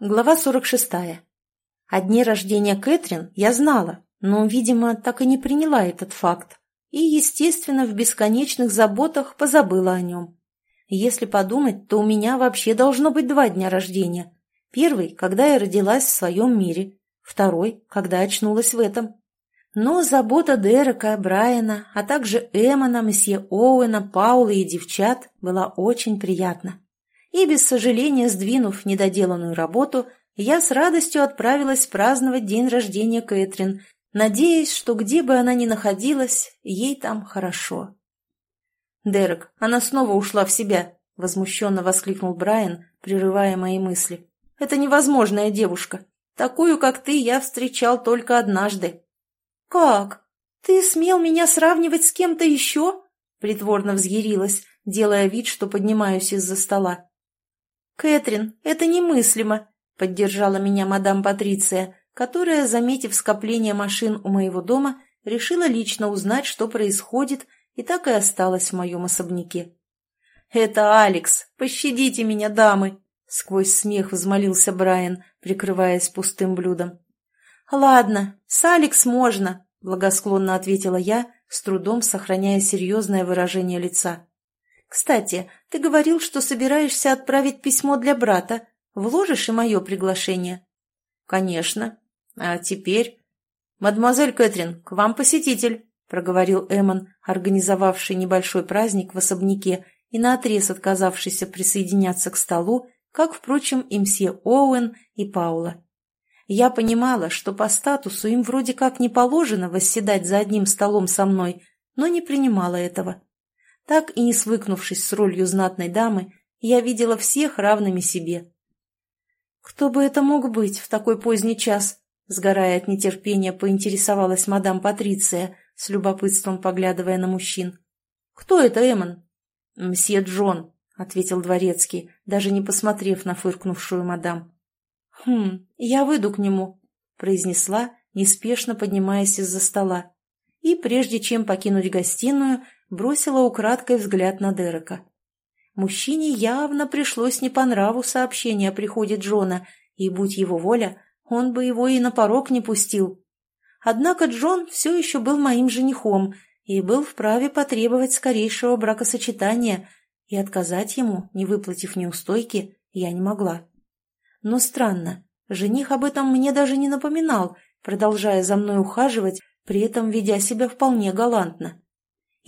Глава 46. О дне рождения Кэтрин я знала, но, видимо, так и не приняла этот факт. И, естественно, в бесконечных заботах позабыла о нем. Если подумать, то у меня вообще должно быть два дня рождения. Первый, когда я родилась в своем мире. Второй, когда очнулась в этом. Но забота Дерека, Брайана, а также Эммона, месье Оуэна, Паула и девчат была очень приятна и, без сожаления сдвинув недоделанную работу, я с радостью отправилась праздновать день рождения Кэтрин, надеясь, что где бы она ни находилась, ей там хорошо. «Дерек, она снова ушла в себя», — возмущенно воскликнул Брайан, прерывая мои мысли. «Это невозможная девушка. Такую, как ты, я встречал только однажды». «Как? Ты смел меня сравнивать с кем-то еще?» — притворно взъярилась, делая вид, что поднимаюсь из-за стола. «Кэтрин, это немыслимо», — поддержала меня мадам Патриция, которая, заметив скопление машин у моего дома, решила лично узнать, что происходит, и так и осталась в моем особняке. «Это Алекс! Пощадите меня, дамы!» — сквозь смех взмолился Брайан, прикрываясь пустым блюдом. «Ладно, с Алекс можно», — благосклонно ответила я, с трудом сохраняя серьезное выражение лица. «Кстати, ты говорил, что собираешься отправить письмо для брата. Вложишь и мое приглашение?» «Конечно. А теперь...» «Мадемуазель Кэтрин, к вам посетитель», — проговорил Эммон, организовавший небольшой праздник в особняке и наотрез отказавшийся присоединяться к столу, как, впрочем, и мсье Оуэн и Паула. Я понимала, что по статусу им вроде как не положено восседать за одним столом со мной, но не принимала этого. Так и не свыкнувшись с ролью знатной дамы, я видела всех равными себе. «Кто бы это мог быть в такой поздний час?» Сгорая от нетерпения, поинтересовалась мадам Патриция, с любопытством поглядывая на мужчин. «Кто это, Эмон?» «Мсье Джон», — ответил дворецкий, даже не посмотрев на фыркнувшую мадам. «Хм, я выйду к нему», — произнесла, неспешно поднимаясь из-за стола. И прежде чем покинуть гостиную, бросила украдкой взгляд на Дерека. Мужчине явно пришлось не по нраву сообщение о приходе Джона, и, будь его воля, он бы его и на порог не пустил. Однако Джон все еще был моим женихом и был вправе потребовать скорейшего бракосочетания, и отказать ему, не выплатив неустойки, я не могла. Но странно, жених об этом мне даже не напоминал, продолжая за мной ухаживать, при этом ведя себя вполне галантно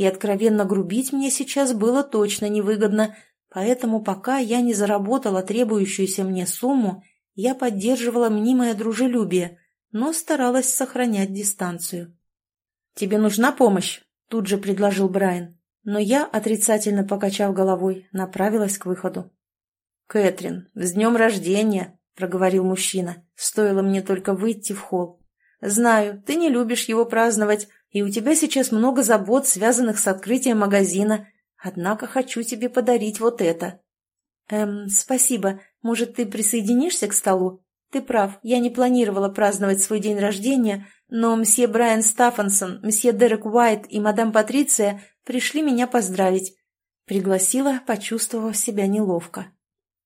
и откровенно грубить мне сейчас было точно невыгодно, поэтому пока я не заработала требующуюся мне сумму, я поддерживала мнимое дружелюбие, но старалась сохранять дистанцию. «Тебе нужна помощь?» – тут же предложил Брайан, но я, отрицательно покачав головой, направилась к выходу. «Кэтрин, с днем рождения!» – проговорил мужчина, стоило мне только выйти в холл. «Знаю, ты не любишь его праздновать, и у тебя сейчас много забот, связанных с открытием магазина. Однако хочу тебе подарить вот это». «Эм, спасибо. Может, ты присоединишься к столу? Ты прав, я не планировала праздновать свой день рождения, но мсье Брайан Стаффансон, мсье Дерек Уайт и мадам Патриция пришли меня поздравить». Пригласила, почувствовав себя неловко.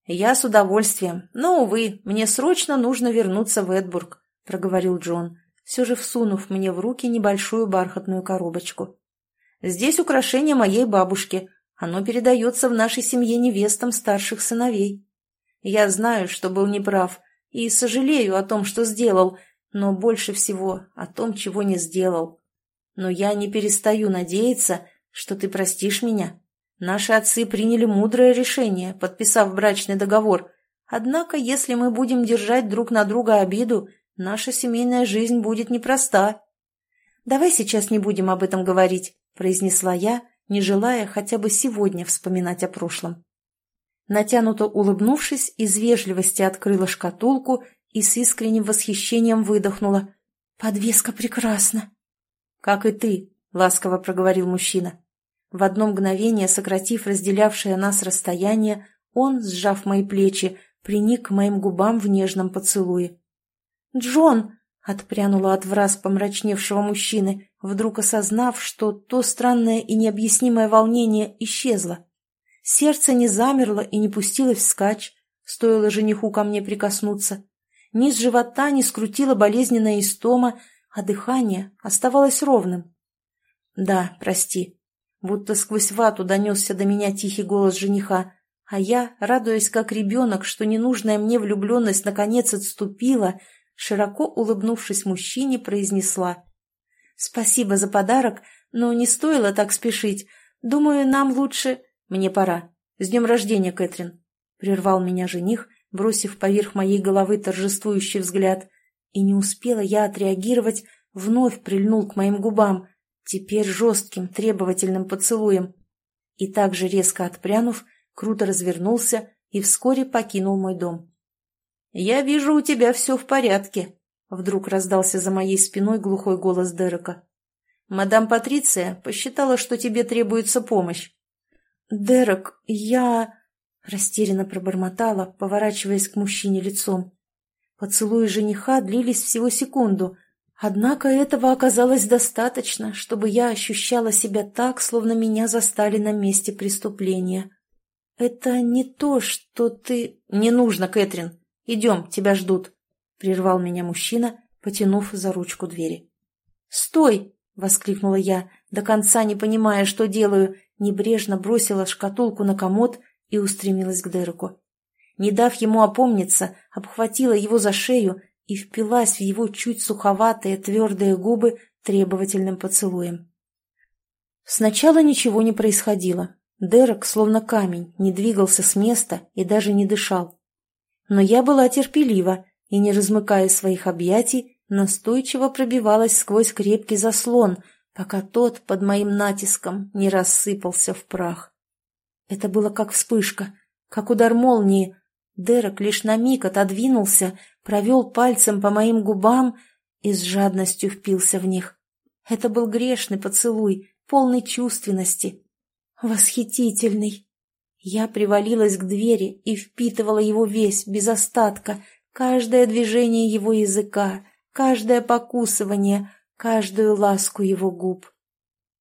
«Я с удовольствием, но, увы, мне срочно нужно вернуться в Эдбург», — проговорил Джон все же всунув мне в руки небольшую бархатную коробочку. «Здесь украшение моей бабушки. Оно передается в нашей семье невестам старших сыновей. Я знаю, что был неправ, и сожалею о том, что сделал, но больше всего о том, чего не сделал. Но я не перестаю надеяться, что ты простишь меня. Наши отцы приняли мудрое решение, подписав брачный договор. Однако, если мы будем держать друг на друга обиду, Наша семейная жизнь будет непроста. Давай сейчас не будем об этом говорить, произнесла я, не желая хотя бы сегодня вспоминать о прошлом. Натянуто улыбнувшись, из вежливости открыла шкатулку и с искренним восхищением выдохнула. «Подвеска прекрасна!» «Как и ты», — ласково проговорил мужчина. В одно мгновение, сократив разделявшее нас расстояние, он, сжав мои плечи, приник к моим губам в нежном поцелуе. «Джон!» — отпрянула от враз помрачневшего мужчины, вдруг осознав, что то странное и необъяснимое волнение исчезло. Сердце не замерло и не пустилось вскачь, стоило жениху ко мне прикоснуться. Низ живота не скрутила болезненная истома, а дыхание оставалось ровным. «Да, прости». Будто сквозь вату донесся до меня тихий голос жениха, а я, радуясь как ребенок, что ненужная мне влюбленность наконец отступила, широко улыбнувшись мужчине, произнесла. «Спасибо за подарок, но не стоило так спешить. Думаю, нам лучше...» «Мне пора. С днем рождения, Кэтрин!» Прервал меня жених, бросив поверх моей головы торжествующий взгляд. И не успела я отреагировать, вновь прильнул к моим губам, теперь жестким, требовательным поцелуем. И также резко отпрянув, круто развернулся и вскоре покинул мой дом. «Я вижу, у тебя все в порядке», — вдруг раздался за моей спиной глухой голос Дерека. «Мадам Патриция посчитала, что тебе требуется помощь». «Дерек, я...» — растерянно пробормотала, поворачиваясь к мужчине лицом. Поцелуи жениха длились всего секунду, однако этого оказалось достаточно, чтобы я ощущала себя так, словно меня застали на месте преступления. «Это не то, что ты...» «Не нужно, Кэтрин. Идем, тебя ждут», — прервал меня мужчина, потянув за ручку двери. «Стой!» — воскликнула я, до конца не понимая, что делаю, небрежно бросила шкатулку на комод и устремилась к Дереку. Не дав ему опомниться, обхватила его за шею и впилась в его чуть суховатые твердые губы требовательным поцелуем. Сначала ничего не происходило. Дерек, словно камень, не двигался с места и даже не дышал. Но я была терпелива и, не размыкая своих объятий, настойчиво пробивалась сквозь крепкий заслон, пока тот под моим натиском не рассыпался в прах. Это было как вспышка, как удар молнии. Дерек лишь на миг отодвинулся, провел пальцем по моим губам и с жадностью впился в них. Это был грешный поцелуй, полный чувственности. Восхитительный. Я привалилась к двери и впитывала его весь, без остатка, каждое движение его языка, каждое покусывание, каждую ласку его губ.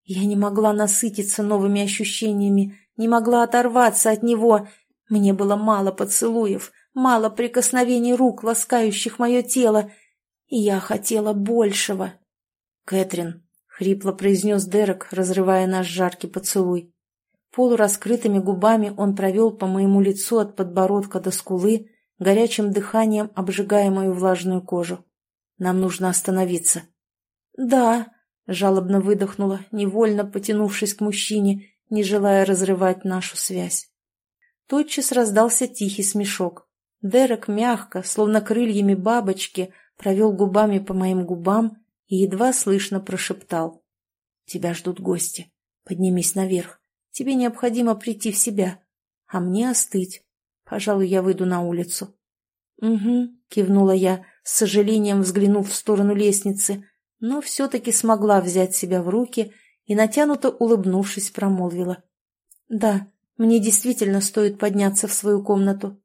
Я не могла насытиться новыми ощущениями, не могла оторваться от него. Мне было мало поцелуев, мало прикосновений рук, ласкающих мое тело, и я хотела большего. «Кэтрин», — хрипло произнес Дерек, разрывая наш жаркий поцелуй. Полураскрытыми губами он провел по моему лицу от подбородка до скулы, горячим дыханием обжигая мою влажную кожу. «Нам нужно остановиться». «Да», — жалобно выдохнула, невольно потянувшись к мужчине, не желая разрывать нашу связь. Тотчас раздался тихий смешок. Дерек мягко, словно крыльями бабочки, провел губами по моим губам и едва слышно прошептал. «Тебя ждут гости. Поднимись наверх. Тебе необходимо прийти в себя, а мне остыть. Пожалуй, я выйду на улицу». «Угу», — кивнула я, с сожалением взглянув в сторону лестницы, но все-таки смогла взять себя в руки и, натянуто улыбнувшись, промолвила. «Да, мне действительно стоит подняться в свою комнату».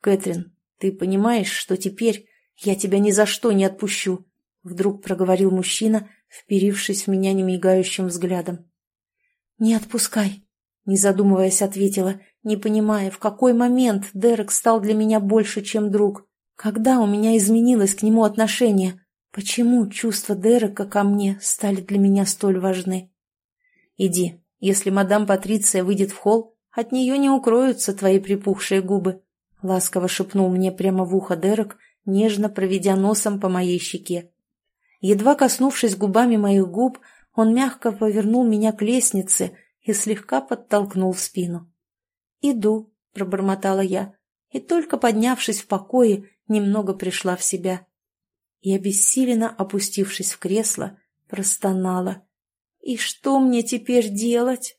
«Кэтрин, ты понимаешь, что теперь я тебя ни за что не отпущу?» Вдруг проговорил мужчина, вперившись в меня немигающим взглядом. «Не отпускай», — не задумываясь ответила, не понимая, в какой момент Дерек стал для меня больше, чем друг. Когда у меня изменилось к нему отношение? Почему чувства Дерека ко мне стали для меня столь важны? «Иди, если мадам Патриция выйдет в холл, от нее не укроются твои припухшие губы», — ласково шепнул мне прямо в ухо Дерек, нежно проведя носом по моей щеке. Едва коснувшись губами моих губ, он мягко повернул меня к лестнице и слегка подтолкнул в спину. «Иду», — пробормотала я, и только поднявшись в покое, немного пришла в себя. И, обессиленно опустившись в кресло, простонала. «И что мне теперь делать?»